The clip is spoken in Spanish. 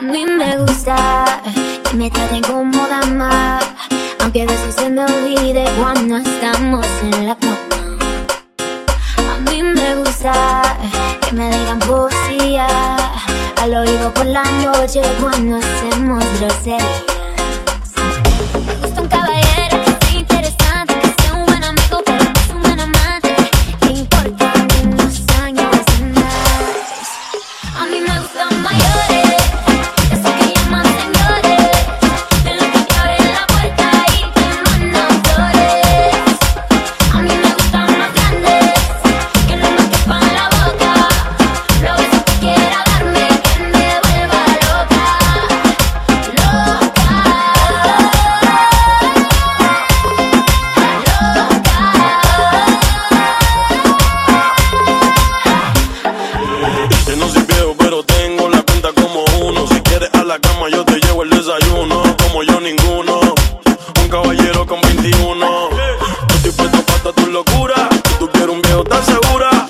a mí me gusta que me traten como dama, aunque a veces se me olvide cuando estamos en la cama. A mí me gusta que me digan poesía al oído por la noche cuando hacemos grosería. desayuno, como yo ninguno. Un caballero con 21. Yo estoy puesto para tus locuras. Tú quieres un viejo tan segura.